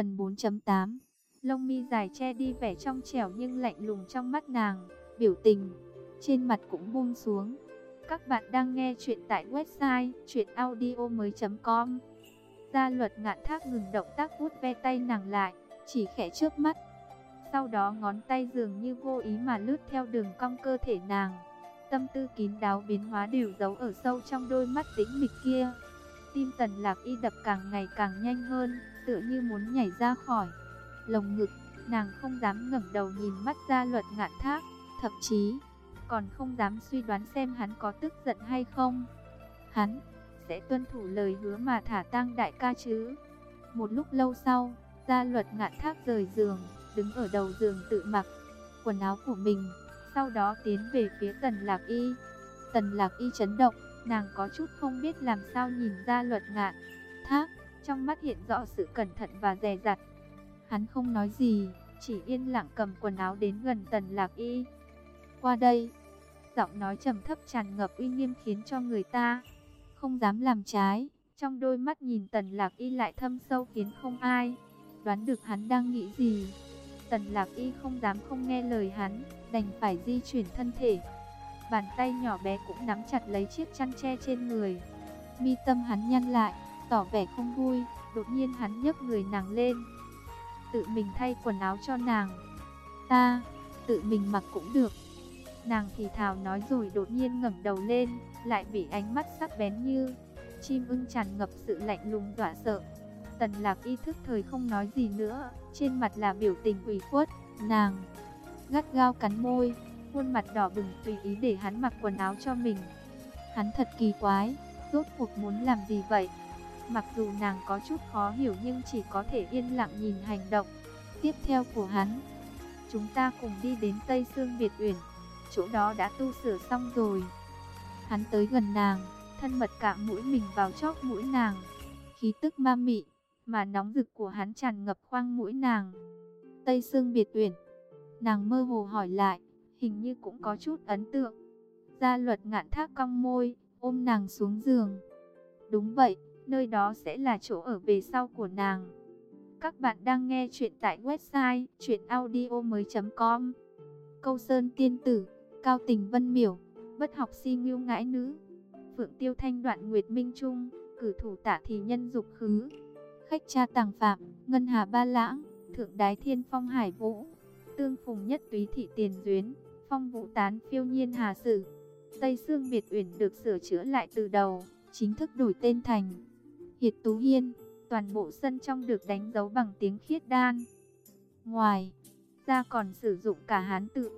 Phần 4.8 Lông mi dài che đi vẻ trong trẻo nhưng lạnh lùng trong mắt nàng, biểu tình trên mặt cũng buông xuống. Các bạn đang nghe chuyện tại website chuyenaudio.com Gia luật ngạn thác ngừng động tác vuốt ve tay nàng lại, chỉ khẽ trước mắt. Sau đó ngón tay dường như vô ý mà lướt theo đường cong cơ thể nàng. Tâm tư kín đáo biến hóa đều giấu ở sâu trong đôi mắt tĩnh mịch kia. Tim tần lạc y đập càng ngày càng nhanh hơn, tựa như muốn nhảy ra khỏi lồng ngực, nàng không dám ngẩng đầu nhìn mắt ra luật ngạn thác, thậm chí còn không dám suy đoán xem hắn có tức giận hay không. Hắn sẽ tuân thủ lời hứa mà thả tang đại ca chứ. Một lúc lâu sau, gia luật ngạn thác rời giường, đứng ở đầu giường tự mặc quần áo của mình, sau đó tiến về phía tần lạc y. Tần lạc y chấn động, nàng có chút không biết làm sao nhìn gia luật ngạn thác, trong mắt hiện rõ sự cẩn thận và dè dặt. Hắn không nói gì, chỉ yên lặng cầm quần áo đến gần tần lạc y. Qua đây, giọng nói trầm thấp tràn ngập uy nghiêm khiến cho người ta không dám làm trái. Trong đôi mắt nhìn tần lạc y lại thâm sâu khiến không ai đoán được hắn đang nghĩ gì. Tần lạc y không dám không nghe lời hắn, đành phải di chuyển thân thể. Bàn tay nhỏ bé cũng nắm chặt lấy chiếc chăn tre trên người. Mi tâm hắn nhăn lại, tỏ vẻ không vui, đột nhiên hắn nhấc người nàng lên. Tự mình thay quần áo cho nàng. Ta, tự mình mặc cũng được. Nàng thì thào nói rồi đột nhiên ngẩng đầu lên, lại bị ánh mắt sắc bén như chim ưng tràn ngập sự lạnh lùng dọa sợ. Tần lạc ý thức thời không nói gì nữa, trên mặt là biểu tình ủy khuất, nàng gắt gao cắn môi, khuôn mặt đỏ bừng tùy ý để hắn mặc quần áo cho mình. Hắn thật kỳ quái, rốt cuộc muốn làm gì vậy? Mặc dù nàng có chút khó hiểu nhưng chỉ có thể yên lặng nhìn hành động tiếp theo của hắn. Chúng ta cùng đi đến Tây Sương Biệt Uyển, chỗ đó đã tu sửa xong rồi. Hắn tới gần nàng, thân mật cạm mũi mình vào chóp mũi nàng. Khí tức ma mị, mà nóng rực của hắn tràn ngập khoang mũi nàng. Tây Sương Biệt Uyển, nàng mơ hồ hỏi lại, hình như cũng có chút ấn tượng. Gia luật ngạn thác cong môi, ôm nàng xuống giường. Đúng vậy, nơi đó sẽ là chỗ ở về sau của nàng. Các bạn đang nghe chuyện tại website chuyenaudio.com Câu Sơn Tiên Tử, Cao Tình Vân Miểu, Bất học si ngưu ngãi nữ, Phượng Tiêu Thanh đoạn Nguyệt Minh Trung, Cử thủ tả thì nhân dục khứ, Khách cha tàng phạm, Ngân Hà Ba Lãng, Thượng Đái Thiên Phong Hải Vũ, Tương Phùng Nhất Túy Thị Tiền Duyến, Phong Vũ Tán Phiêu Nhiên Hà Sử. Tây Sương Biệt Uyển được sửa chữa lại từ đầu, chính thức đổi tên thành Hiệt Tú Hiên, toàn bộ sân trong được đánh dấu bằng tiếng khiết đan. Ngoài ra còn sử dụng cả hán tự,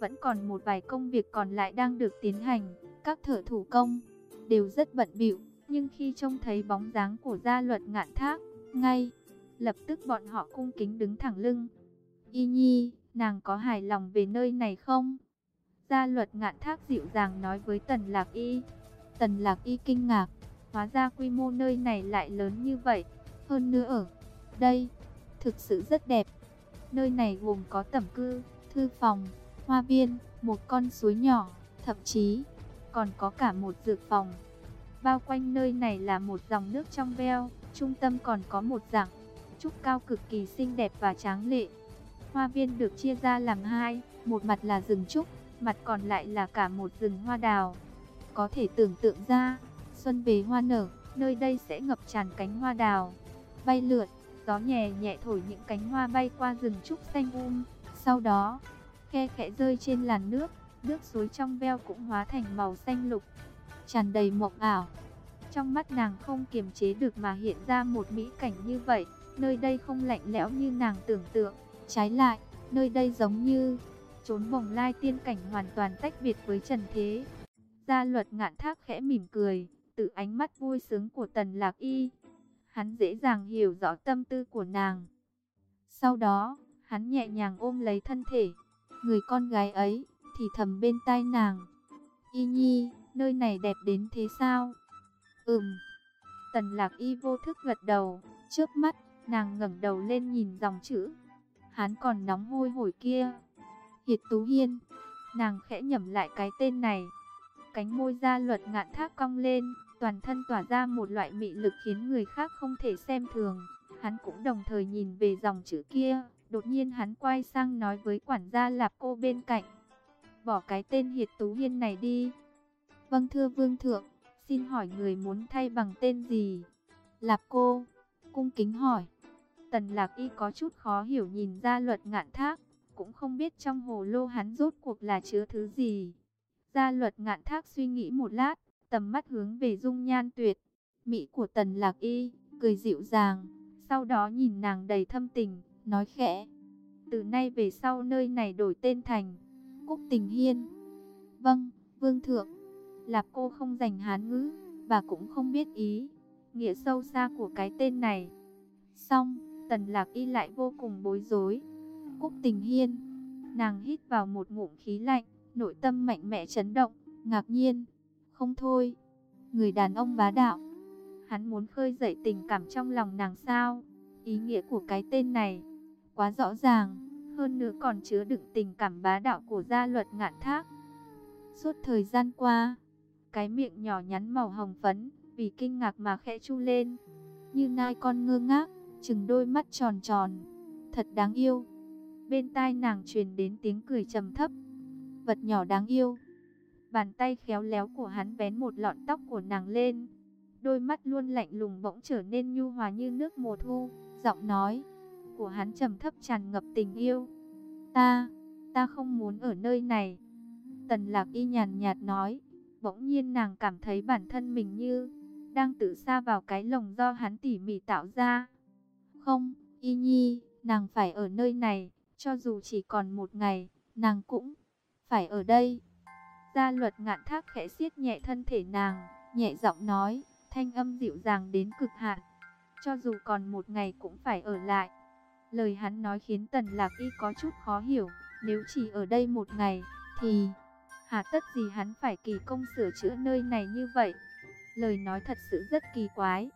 vẫn còn một vài công việc còn lại đang được tiến hành, các thợ thủ công đều rất bận bịu, nhưng khi trông thấy bóng dáng của gia luật ngạn thác, ngay lập tức bọn họ cung kính đứng thẳng lưng. Y Nhi, nàng có hài lòng về nơi này không? Gia luật ngạn thác dịu dàng nói với Tần Lạc Y. Tần Lạc Y kinh ngạc, Hóa ra quy mô nơi này lại lớn như vậy. Hơn nữa ở đây, thực sự rất đẹp. Nơi này gồm có tẩm cư, thư phòng, hoa viên, một con suối nhỏ, thậm chí còn có cả một dược phòng. Bao quanh nơi này là một dòng nước trong veo, trung tâm còn có một dạng trúc cao cực kỳ xinh đẹp và tráng lệ. Hoa viên được chia ra làm hai, một mặt là rừng trúc, mặt còn lại là cả một rừng hoa đào. Có thể tưởng tượng ra, Xuân về hoa nở, nơi đây sẽ ngập tràn cánh hoa đào, bay lượn, gió nhẹ nhẹ thổi những cánh hoa bay qua rừng trúc xanh um. Sau đó, khe khẽ rơi trên làn nước, nước suối trong veo cũng hóa thành màu xanh lục, tràn đầy mộng ảo. Trong mắt nàng không kiềm chế được mà hiện ra một mỹ cảnh như vậy, nơi đây không lạnh lẽo như nàng tưởng tượng, trái lại, nơi đây giống như trốn bồng lai tiên cảnh hoàn toàn tách biệt với trần thế. Gia luật ngạn thác khẽ mỉm cười, tự ánh mắt vui sướng của Tần Lạc Y. Hắn dễ dàng hiểu rõ tâm tư của nàng. Sau đó, hắn nhẹ nhàng ôm lấy thân thể, người con gái ấy, thì thầm bên tai nàng. Y Nhi, nơi này đẹp đến thế sao? Ừm. Tần Lạc Y vô thức gật đầu, trước mắt, nàng ngẩng đầu lên nhìn dòng chữ. Hắn còn nóng hôi hổi kia. Hiệt Tú Hiên. Nàng khẽ nhẩm lại cái tên này. Cánh môi da luật ngạn thác cong lên, toàn thân tỏa ra một loại mị lực khiến người khác không thể xem thường. Hắn cũng đồng thời nhìn về dòng chữ kia, đột nhiên hắn quay sang nói với quản gia Lạp cô bên cạnh. Bỏ cái tên Hiệt Tú Hiên này đi. Vâng thưa vương thượng, xin hỏi người muốn thay bằng tên gì? Lạp cô, cung kính hỏi. Tần lạc y có chút khó hiểu nhìn ra luật ngạn thác, cũng không biết trong hồ lô hắn rốt cuộc là chứa thứ gì. Gia luật ngạn thác suy nghĩ một lát, tầm mắt hướng về dung nhan tuyệt, mỹ của tần lạc y, cười dịu dàng, sau đó nhìn nàng đầy thâm tình, nói khẽ. Từ nay về sau nơi này đổi tên thành Cúc Tình Hiên. Vâng, Vương Thượng. Lạp cô không dành hán ngữ, và cũng không biết ý, nghĩa sâu xa của cái tên này. Xong, Tần Lạc Y lại vô cùng bối rối. Cúc Tình Hiên. Nàng hít vào một ngụm khí lạnh, nội tâm mạnh mẽ chấn động, ngạc nhiên. Không thôi, người đàn ông bá đạo. Hắn muốn khơi dậy tình cảm trong lòng nàng sao? Ý nghĩa của cái tên này quá rõ ràng, hơn nữa còn chứa đựng tình cảm bá đạo của gia luật ngạn thác. Suốt thời gian qua, cái miệng nhỏ nhắn màu hồng phấn, vì kinh ngạc mà khẽ chu lên, như nai con ngơ ngác, chừng đôi mắt tròn tròn, thật đáng yêu. Bên tai nàng truyền đến tiếng cười trầm thấp, vật nhỏ đáng yêu. Bàn tay khéo léo của hắn vén một lọn tóc của nàng lên, đôi mắt luôn lạnh lùng bỗng trở nên nhu hòa như nước mùa thu, giọng nói của hắn trầm thấp tràn ngập tình yêu. Ta, ta không muốn ở nơi này. Tần lạc y nhàn nhạt nói, bỗng nhiên nàng cảm thấy bản thân mình như đang tự xa vào cái lồng do hắn tỉ mỉ tạo ra. Không, y nhi, nàng phải ở nơi này, cho dù chỉ còn một ngày, nàng cũng phải ở đây. Gia luật ngạn thác khẽ siết nhẹ thân thể nàng, nhẹ giọng nói, thanh âm dịu dàng đến cực hạn. Cho dù còn một ngày cũng phải ở lại. Lời hắn nói khiến Tần Lạc Y có chút khó hiểu, nếu chỉ ở đây một ngày, thì hà tất gì hắn phải kỳ công sửa chữa nơi này như vậy? Lời nói thật sự rất kỳ quái.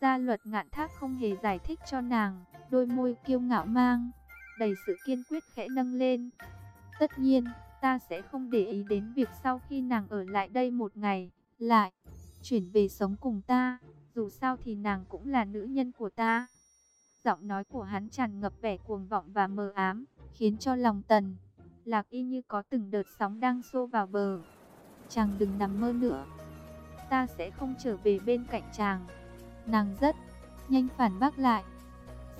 Gia luật ngạn thác không hề giải thích cho nàng, đôi môi kiêu ngạo mang, đầy sự kiên quyết khẽ nâng lên. Tất nhiên, ta sẽ không để ý đến việc sau khi nàng ở lại đây một ngày, lại chuyển về sống cùng ta, dù sao thì nàng cũng là nữ nhân của ta. Giọng nói của hắn tràn ngập vẻ cuồng vọng và mờ ám, khiến cho lòng tần. Lạc y như có từng đợt sóng đang xô vào bờ. Chàng đừng nằm mơ nữa. Ta sẽ không trở về bên cạnh chàng. Nàng rất nhanh phản bác lại.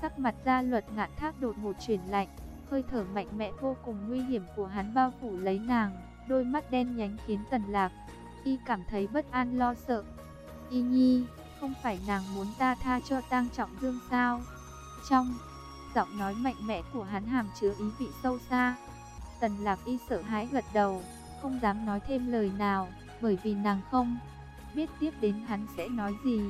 Sắc mặt ra luật ngạn thác đột ngột chuyển lạnh. Hơi thở mạnh mẽ vô cùng nguy hiểm của hắn bao phủ lấy nàng. Đôi mắt đen nhánh khiến tần lạc. Y cảm thấy bất an lo sợ. Y nhi, không phải nàng muốn ta tha cho tang trọng dương sao? Trong giọng nói mạnh mẽ của hắn hàm chứa ý vị sâu xa. Tần lạc y sợ hãi gật đầu, không dám nói thêm lời nào, bởi vì nàng không biết tiếp đến hắn sẽ nói gì.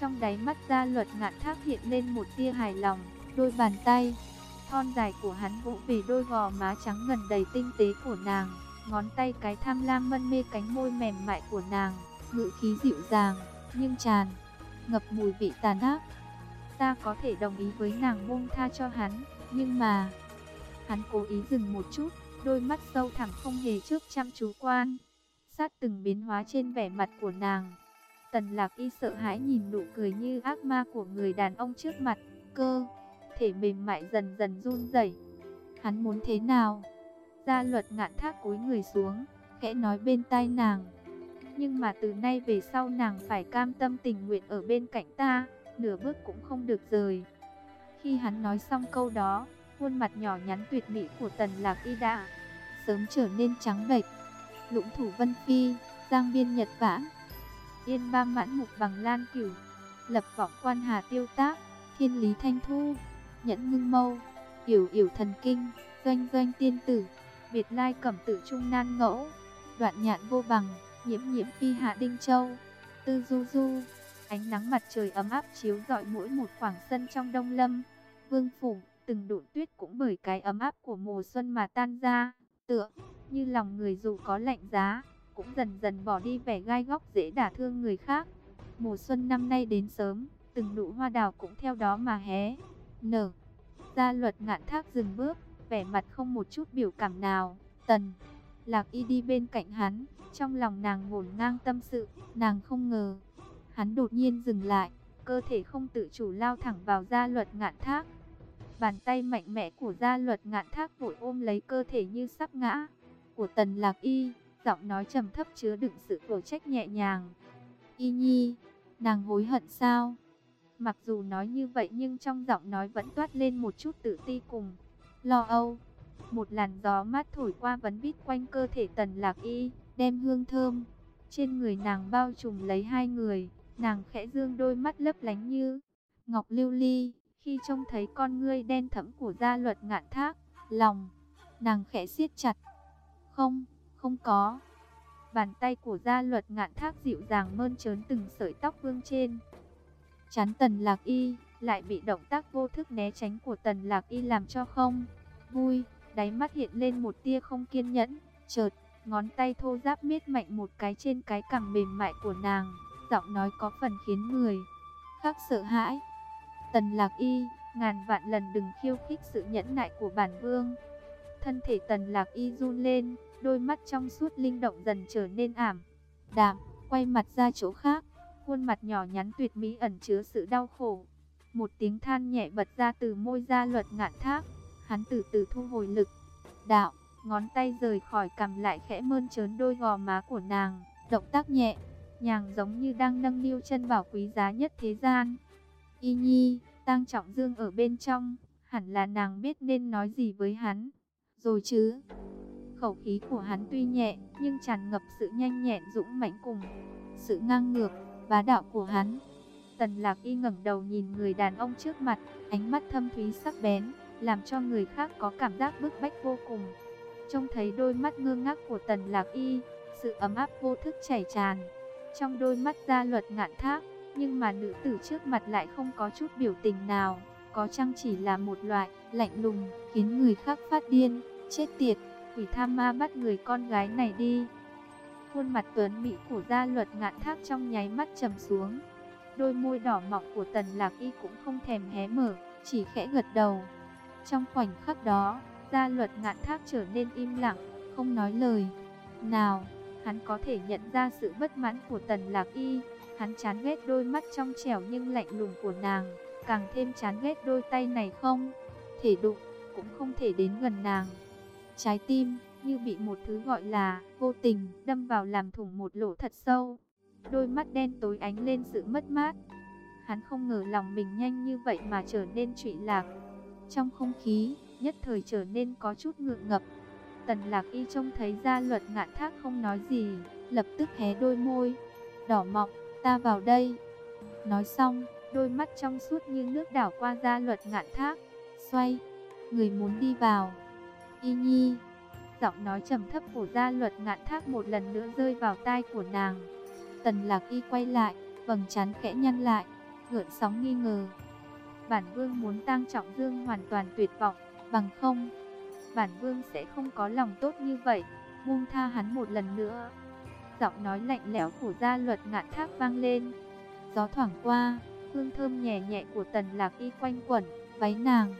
Trong đáy mắt ra luật ngạn thác hiện lên một tia hài lòng, đôi bàn tay, thon dài của hắn vỗ về đôi gò má trắng ngần đầy tinh tế của nàng, ngón tay cái tham lam mân mê cánh môi mềm mại của nàng, ngữ khí dịu dàng, nhưng tràn, ngập mùi vị tàn ác. Ta có thể đồng ý với nàng buông tha cho hắn, nhưng mà... Hắn cố ý dừng một chút, đôi mắt sâu thẳm không hề trước chăm chú quan. Sát từng biến hóa trên vẻ mặt của nàng. Tần lạc y sợ hãi nhìn nụ cười như ác ma của người đàn ông trước mặt. Cơ, thể mềm mại dần dần run rẩy. Hắn muốn thế nào? Gia luật ngạn thác cúi người xuống, khẽ nói bên tai nàng. Nhưng mà từ nay về sau nàng phải cam tâm tình nguyện ở bên cạnh ta nửa bước cũng không được rời. Khi hắn nói xong câu đó, khuôn mặt nhỏ nhắn tuyệt mỹ của Tần Lạc Y đã sớm trở nên trắng bệch. Lũng thủ Vân Phi, Giang Biên Nhật Vãn, Yên Ba Mãn Mục Bằng Lan Cửu, Lập Vọng Quan Hà Tiêu Tác, Thiên Lý Thanh Thu, Nhẫn Ngưng Mâu, Yểu Yểu Thần Kinh, Doanh Doanh Tiên Tử, Biệt Lai Cẩm Tử Trung Nan Ngẫu, Đoạn Nhạn Vô Bằng, Nhiễm Nhiễm Phi Hạ Đinh Châu, Tư Du Du. Ánh nắng mặt trời ấm áp chiếu rọi mỗi một khoảng sân trong đông lâm. Vương phủ, từng đụn tuyết cũng bởi cái ấm áp của mùa xuân mà tan ra, tựa như lòng người dù có lạnh giá, cũng dần dần bỏ đi vẻ gai góc dễ đả thương người khác. Mùa xuân năm nay đến sớm, từng nụ hoa đào cũng theo đó mà hé, nở. Gia luật ngạn thác dừng bước, vẻ mặt không một chút biểu cảm nào. Tần, lạc y đi bên cạnh hắn, trong lòng nàng ngổn ngang tâm sự, nàng không ngờ, Hắn đột nhiên dừng lại, cơ thể không tự chủ lao thẳng vào gia luật ngạn thác. Bàn tay mạnh mẽ của gia luật ngạn thác vội ôm lấy cơ thể như sắp ngã. Của tần lạc y, giọng nói trầm thấp chứa đựng sự cổ trách nhẹ nhàng. Y nhi, nàng hối hận sao? Mặc dù nói như vậy nhưng trong giọng nói vẫn toát lên một chút tự ti cùng lo âu. Một làn gió mát thổi qua vấn vít quanh cơ thể tần lạc y, đem hương thơm. Trên người nàng bao trùm lấy hai người, nàng khẽ dương đôi mắt lấp lánh như ngọc lưu ly. Khi trông thấy con ngươi đen thẫm của gia luật ngạn thác, lòng, nàng khẽ siết chặt. Không, không có. Bàn tay của gia luật ngạn thác dịu dàng mơn trớn từng sợi tóc vương trên. Chán tần lạc y, lại bị động tác vô thức né tránh của tần lạc y làm cho không. Vui, đáy mắt hiện lên một tia không kiên nhẫn, chợt, ngón tay thô ráp miết mạnh một cái trên cái cằm mềm mại của nàng, giọng nói có phần khiến người khác sợ hãi. Tần lạc y, ngàn vạn lần đừng khiêu khích sự nhẫn nại của bản vương. Thân thể tần lạc y run lên, đôi mắt trong suốt linh động dần trở nên ảm, đạm, quay mặt ra chỗ khác, khuôn mặt nhỏ nhắn tuyệt mỹ ẩn chứa sự đau khổ. Một tiếng than nhẹ bật ra từ môi ra luật ngạn thác, hắn từ từ thu hồi lực. Đạo, ngón tay rời khỏi cầm lại khẽ mơn trớn đôi gò má của nàng, động tác nhẹ, nhàng giống như đang nâng niu chân bảo quý giá nhất thế gian. Y nhi, Tăng Trọng Dương ở bên trong, hẳn là nàng biết nên nói gì với hắn. Rồi chứ, khẩu khí của hắn tuy nhẹ, nhưng tràn ngập sự nhanh nhẹn dũng mãnh cùng sự ngang ngược, bá đạo của hắn. Tần Lạc Y ngẩng đầu nhìn người đàn ông trước mặt, ánh mắt thâm thúy sắc bén, làm cho người khác có cảm giác bức bách vô cùng. Trông thấy đôi mắt ngơ ngác của Tần Lạc Y, sự ấm áp vô thức chảy tràn. Trong đôi mắt gia luật ngạn thác, nhưng mà nữ tử trước mặt lại không có chút biểu tình nào, có chăng chỉ là một loại lạnh lùng, khiến người khác phát điên, chết tiệt, quỷ tham ma bắt người con gái này đi. Khuôn mặt tuấn mỹ của gia luật ngạn thác trong nháy mắt trầm xuống. Đôi môi đỏ mọng của tần lạc y cũng không thèm hé mở, chỉ khẽ gật đầu. Trong khoảnh khắc đó, gia luật ngạn thác trở nên im lặng, không nói lời. Nào, hắn có thể nhận ra sự bất mãn của tần lạc y, Hắn chán ghét đôi mắt trong trẻo nhưng lạnh lùng của nàng, càng thêm chán ghét đôi tay này không thể đụng, cũng không thể đến gần nàng. Trái tim như bị một thứ gọi là vô tình đâm vào làm thủng một lỗ thật sâu. Đôi mắt đen tối ánh lên sự mất mát. Hắn không ngờ lòng mình nhanh như vậy mà trở nên trụy lạc. Trong không khí, nhất thời trở nên có chút ngượng ngập. Tần lạc y trông thấy gia luật ngạn thác không nói gì, lập tức hé đôi môi, đỏ mọng, ta vào đây. Nói xong, đôi mắt trong suốt như nước đảo qua gia luật ngạn thác, xoay, người muốn đi vào. Y nhi, giọng nói trầm thấp của gia luật ngạn thác một lần nữa rơi vào tai của nàng. Tần lạc y quay lại, vầng trán khẽ nhăn lại, gợn sóng nghi ngờ. Bản vương muốn tăng trọng dương hoàn toàn tuyệt vọng, bằng không, bản vương sẽ không có lòng tốt như vậy, buông tha hắn một lần nữa giọng nói lạnh lẽo của gia luật ngạn thác vang lên. Gió thoảng qua, hương thơm nhẹ nhẹ của tần lạc y quanh quẩn, váy nàng,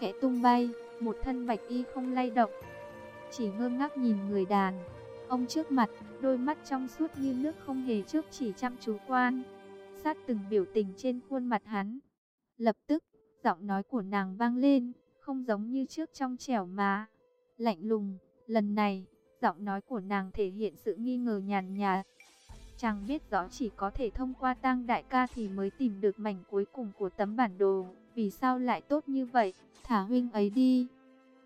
khẽ tung bay, một thân bạch y không lay động. Chỉ ngơ ngác nhìn người đàn, ông trước mặt, đôi mắt trong suốt như nước không hề trước chỉ chăm chú quan, sát từng biểu tình trên khuôn mặt hắn. Lập tức, giọng nói của nàng vang lên, không giống như trước trong trẻo mà, lạnh lùng, lần này Giọng nói của nàng thể hiện sự nghi ngờ nhàn nhạt. Chàng biết rõ chỉ có thể thông qua tang đại ca thì mới tìm được mảnh cuối cùng của tấm bản đồ. Vì sao lại tốt như vậy? Thả huynh ấy đi.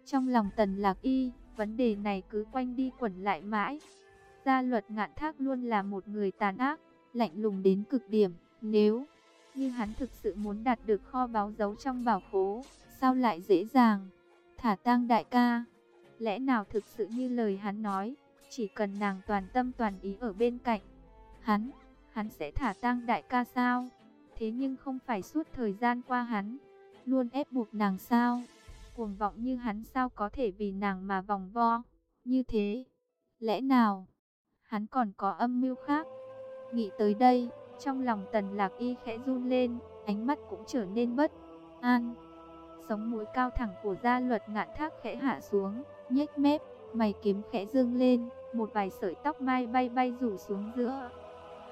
Trong lòng tần lạc y, vấn đề này cứ quanh đi quẩn lại mãi. Gia luật ngạn thác luôn là một người tàn ác, lạnh lùng đến cực điểm. Nếu như hắn thực sự muốn đạt được kho báu giấu trong bảo khố, sao lại dễ dàng? Thả tang đại ca. Lẽ nào thực sự như lời hắn nói, chỉ cần nàng toàn tâm toàn ý ở bên cạnh, hắn, hắn sẽ thả tang đại ca sao? Thế nhưng không phải suốt thời gian qua hắn, luôn ép buộc nàng sao? Cuồng vọng như hắn sao có thể vì nàng mà vòng vo, như thế? Lẽ nào, hắn còn có âm mưu khác? Nghĩ tới đây, trong lòng tần lạc y khẽ run lên, ánh mắt cũng trở nên bất an. Sống mũi cao thẳng của gia luật ngạn thác khẽ hạ xuống, nhếch mép, mày kiếm khẽ dương lên, một vài sợi tóc mai bay bay rủ xuống giữa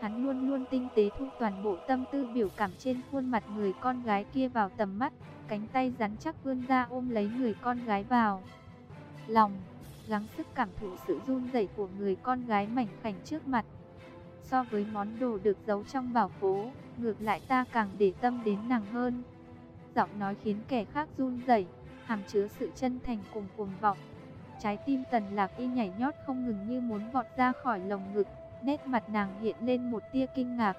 Hắn luôn luôn tinh tế thu toàn bộ tâm tư biểu cảm trên khuôn mặt người con gái kia vào tầm mắt, cánh tay rắn chắc vươn ra ôm lấy người con gái vào. Lòng, gắng sức cảm thụ sự run rẩy của người con gái mảnh khảnh trước mặt. So với món đồ được giấu trong bảo phố, ngược lại ta càng để tâm đến nàng hơn. Giọng nói khiến kẻ khác run rẩy, hàm chứa sự chân thành cùng cuồng vọng. Trái tim tần lạc y nhảy nhót không ngừng như muốn vọt ra khỏi lồng ngực, nét mặt nàng hiện lên một tia kinh ngạc.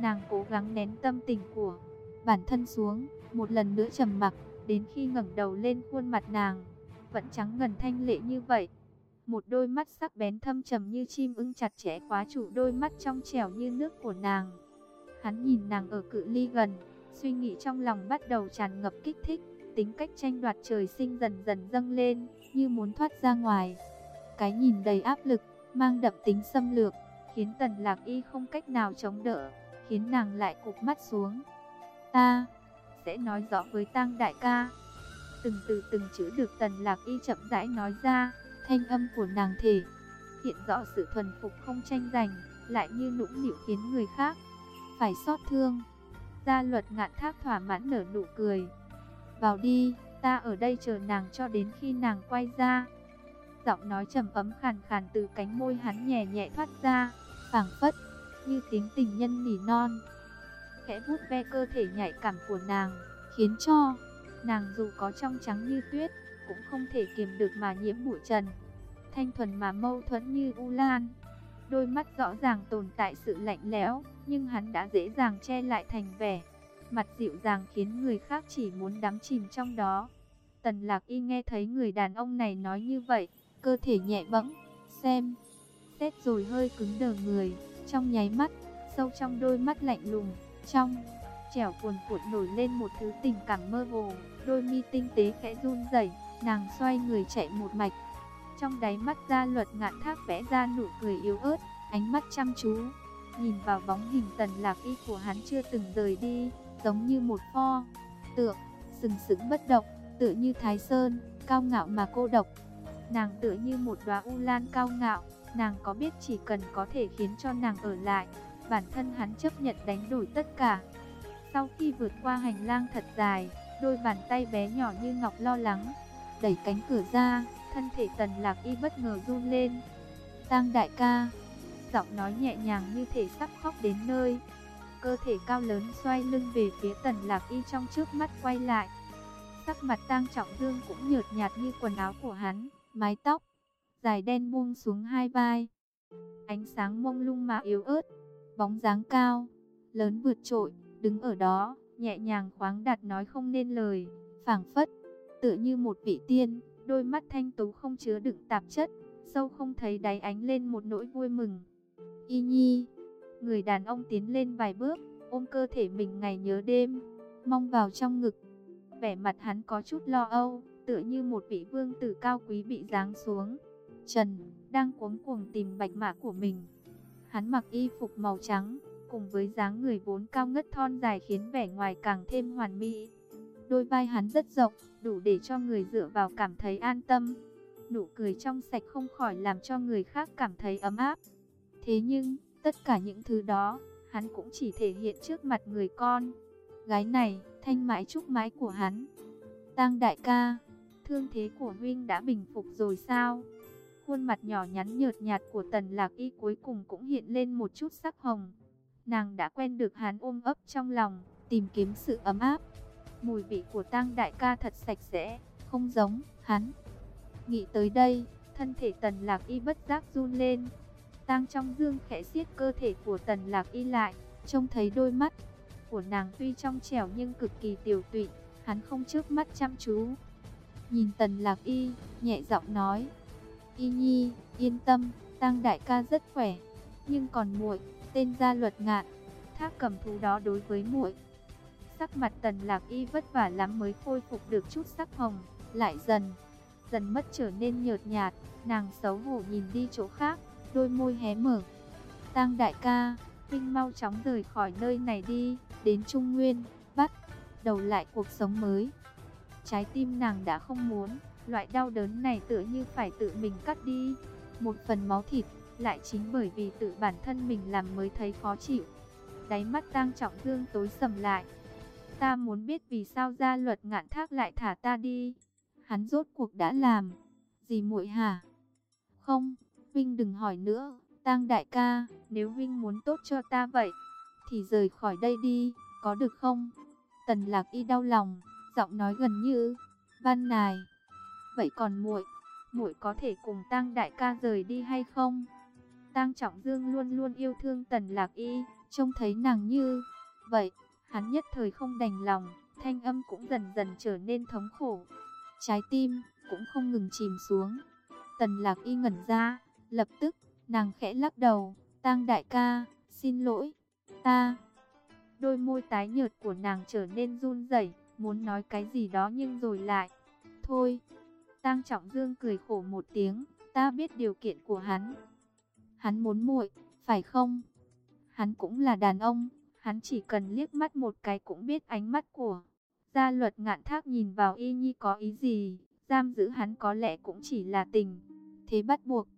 Nàng cố gắng nén tâm tình của bản thân xuống, một lần nữa trầm mặc, đến khi ngẩng đầu lên khuôn mặt nàng, vẫn trắng ngần thanh lệ như vậy. Một đôi mắt sắc bén thâm trầm như chim ưng chặt chẽ khóa trụ đôi mắt trong trẻo như nước của nàng. Hắn nhìn nàng ở cự ly gần, suy nghĩ trong lòng bắt đầu tràn ngập kích thích, tính cách tranh đoạt trời sinh dần dần dâng lên, như muốn thoát ra ngoài. Cái nhìn đầy áp lực, mang đậm tính xâm lược, khiến Tần Lạc Y không cách nào chống đỡ, khiến nàng lại cụp mắt xuống. Ta sẽ nói rõ với Tang đại ca. Từng từ từng chữ được Tần Lạc Y chậm rãi nói ra, thanh âm của nàng thể hiện rõ sự thuần phục không tranh giành, lại như nũng nịu khiến người khác phải xót thương. Gia luật ngạn thác thỏa mãn nở nụ cười. Vào đi, ta ở đây chờ nàng cho đến khi nàng quay ra. Giọng nói trầm ấm khàn khàn từ cánh môi hắn nhẹ nhẹ thoát ra, phảng phất như tiếng tình nhân nỉ non. Khẽ vuốt ve cơ thể nhạy cảm của nàng, khiến cho nàng dù có trong trắng như tuyết, cũng không thể kiềm được mà nhiễm bụi trần. Thanh thuần mà mâu thuẫn như u lan. Đôi mắt rõ ràng tồn tại sự lạnh lẽo, nhưng hắn đã dễ dàng che lại thành vẻ. Mặt dịu dàng khiến người khác chỉ muốn đắm chìm trong đó. Tần lạc y nghe thấy người đàn ông này nói như vậy, cơ thể nhẹ bẫng, xem, xét rồi hơi cứng đờ người, trong nháy mắt, sâu trong đôi mắt lạnh lùng, trong, trẻo cuồn cuộn nổi lên một thứ tình cảm mơ hồ, đôi mi tinh tế khẽ run rẩy, nàng xoay người chạy một mạch. Trong đáy mắt ra luật ngạn thác vẽ ra nụ cười yếu ớt, ánh mắt chăm chú, nhìn vào bóng hình tần lạc y của hắn chưa từng rời đi, giống như một pho, tượng, sừng sững bất động, tựa như thái sơn, cao ngạo mà cô độc. Nàng tựa như một đóa u lan cao ngạo, nàng có biết chỉ cần có thể khiến cho nàng ở lại, bản thân hắn chấp nhận đánh đổi tất cả. Sau khi vượt qua hành lang thật dài, đôi bàn tay bé nhỏ như ngọc lo lắng, đẩy cánh cửa ra, thân thể tần lạc y bất ngờ run lên. Tang đại ca, giọng nói nhẹ nhàng như thể sắp khóc đến nơi. Cơ thể cao lớn xoay lưng về phía tần lạc y trong trước mắt quay lại. Sắc mặt tang trọng dương cũng nhợt nhạt như quần áo của hắn, mái tóc, dài đen buông xuống hai vai. Ánh sáng mông lung mà yếu ớt, bóng dáng cao, lớn vượt trội, đứng ở đó, nhẹ nhàng khoáng đạt nói không nên lời, phảng phất, tựa như một vị tiên, đôi mắt thanh tú không chứa đựng tạp chất, sâu không thấy đáy ánh lên một nỗi vui mừng. Y Nhi, người đàn ông tiến lên vài bước, ôm cơ thể mình ngày nhớ đêm, mong vào trong ngực. Vẻ mặt hắn có chút lo âu, tựa như một vị vương tử cao quý bị giáng xuống. Trần, đang cuống cuồng tìm bạch mã của mình. Hắn mặc y phục màu trắng, cùng với dáng người vốn cao ngất thon dài khiến vẻ ngoài càng thêm hoàn mỹ. Đôi vai hắn rất rộng, đủ để cho người dựa vào cảm thấy an tâm. Nụ cười trong sạch không khỏi làm cho người khác cảm thấy ấm áp. Thế nhưng, tất cả những thứ đó, hắn cũng chỉ thể hiện trước mặt người con. Gái này, thanh mãi trúc mãi của hắn. Tang đại ca, thương thế của huynh đã bình phục rồi sao? Khuôn mặt nhỏ nhắn nhợt nhạt của tần lạc y cuối cùng cũng hiện lên một chút sắc hồng. Nàng đã quen được hắn ôm ấp trong lòng, tìm kiếm sự ấm áp. Mùi vị của tang đại ca thật sạch sẽ, không giống hắn. Nghĩ tới đây, thân thể tần lạc y bất giác run lên. Tang trong dương khẽ siết cơ thể của tần lạc y lại, trông thấy đôi mắt của nàng tuy trong trẻo nhưng cực kỳ tiểu tụy, hắn không trước mắt chăm chú. Nhìn tần lạc y, nhẹ giọng nói, Y Nhi, yên tâm, Tăng đại ca rất khỏe, nhưng còn muội, tên gia luật ngạn, thác cầm thú đó đối với muội. Sắc mặt Tần Lạc Y vất vả lắm mới khôi phục được chút sắc hồng, lại dần dần mất trở nên nhợt nhạt, nàng xấu hổ nhìn đi chỗ khác, đôi môi hé mở. Tang đại ca, Vinh mau chóng rời khỏi nơi này đi, đến Trung Nguyên, bắt đầu lại cuộc sống mới. Trái tim nàng đã không muốn Loại đau đớn này tựa như phải tự mình cắt đi. Một phần máu thịt, lại chính bởi vì tự bản thân mình làm mới thấy khó chịu. Đáy mắt Tang Trọng thương tối sầm lại. Ta muốn biết vì sao gia luật ngạn thác lại thả ta đi. Hắn rốt cuộc đã làm. Gì muội hả? Không, Vinh đừng hỏi nữa. Tang đại ca, nếu Vinh muốn tốt cho ta vậy, thì rời khỏi đây đi, có được không? Tần lạc y đau lòng, giọng nói gần như, ban nài. Vậy còn muội, muội có thể cùng Tang đại ca rời đi hay không? Tang Trọng Dương luôn luôn yêu thương Tần Lạc Y, trông thấy nàng như vậy, hắn nhất thời không đành lòng, thanh âm cũng dần dần trở nên thống khổ. Trái tim cũng không ngừng chìm xuống. Tần Lạc Y ngẩn ra, lập tức nàng khẽ lắc đầu, "Tang đại ca, xin lỗi, ta." Đôi môi tái nhợt của nàng trở nên run rẩy, muốn nói cái gì đó nhưng rồi lại, "Thôi." Tang Trọng Dương cười khổ một tiếng, "Ta biết điều kiện của hắn, Hắn muốn muội, phải không? Hắn cũng là đàn ông, hắn chỉ cần liếc mắt một cái cũng biết ánh mắt của. Gia luật ngạn thác nhìn vào y nhi có ý gì, giam giữ hắn có lẽ cũng chỉ là tình. Thế bắt buộc.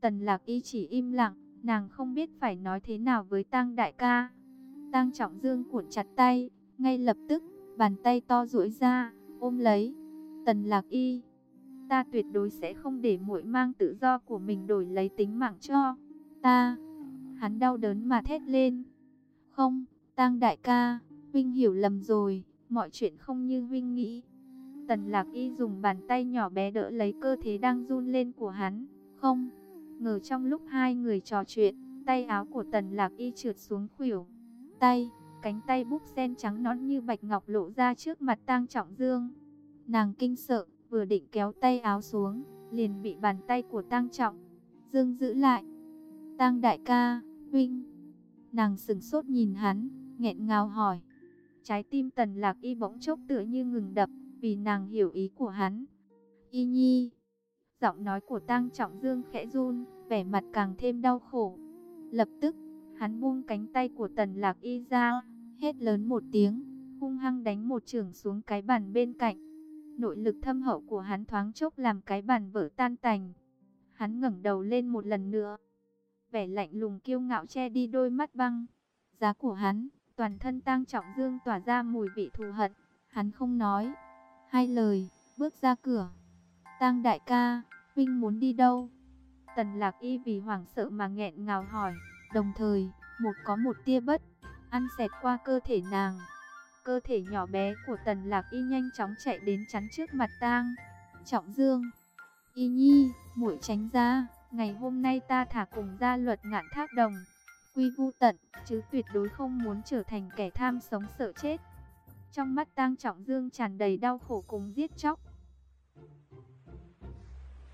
Tần lạc y chỉ im lặng, nàng không biết phải nói thế nào với tang đại ca. Tang trọng dương cuộn chặt tay, ngay lập tức, bàn tay to duỗi ra, ôm lấy. Tần lạc y, ta tuyệt đối sẽ không để muội mang tự do của mình đổi lấy tính mạng cho ta. Hắn đau đớn mà thét lên. Không, tang đại ca, huynh hiểu lầm rồi, mọi chuyện không như huynh nghĩ. Tần lạc y dùng bàn tay nhỏ bé đỡ lấy cơ thể đang run lên của hắn. Không, ngờ trong lúc hai người trò chuyện, tay áo của tần lạc y trượt xuống khuỷu. Tay, cánh tay búp sen trắng nón như bạch ngọc lộ ra trước mặt tang trọng dương. Nàng kinh sợ, vừa định kéo tay áo xuống, liền bị bàn tay của Tang Trọng Dương giữ lại. "Tang đại ca, huynh." Nàng sững sốt nhìn hắn, nghẹn ngào hỏi. Trái tim Tần Lạc Y bỗng chốc tựa như ngừng đập, vì nàng hiểu ý của hắn. "Y Nhi." Giọng nói của Tang Trọng Dương khẽ run, vẻ mặt càng thêm đau khổ. Lập tức, hắn buông cánh tay của Tần Lạc Y ra, hét lớn một tiếng, hung hăng đánh một trường xuống cái bàn bên cạnh. Nội lực thâm hậu của hắn thoáng chốc làm cái bàn vỡ tan tành. Hắn ngẩng đầu lên một lần nữa. Vẻ lạnh lùng kiêu ngạo che đi đôi mắt băng. Giá của hắn, toàn thân tang trọng dương tỏa ra mùi vị thù hận. Hắn không nói. Hai lời, bước ra cửa. Tang đại ca, Vinh muốn đi đâu? Tần lạc y vì hoảng sợ mà nghẹn ngào hỏi. Đồng thời, một có một tia bất, ăn xẹt qua cơ thể nàng. Cơ thể nhỏ bé của Tần Lạc Y nhanh chóng chạy đến chắn trước mặt tang. Trọng Dương, Y Nhi, muội tránh ra, ngày hôm nay ta thả cùng gia luật ngạn thác đồng. Quy vu tận, chứ tuyệt đối không muốn trở thành kẻ tham sống sợ chết. Trong mắt tang Trọng Dương tràn đầy đau khổ cùng giết chóc.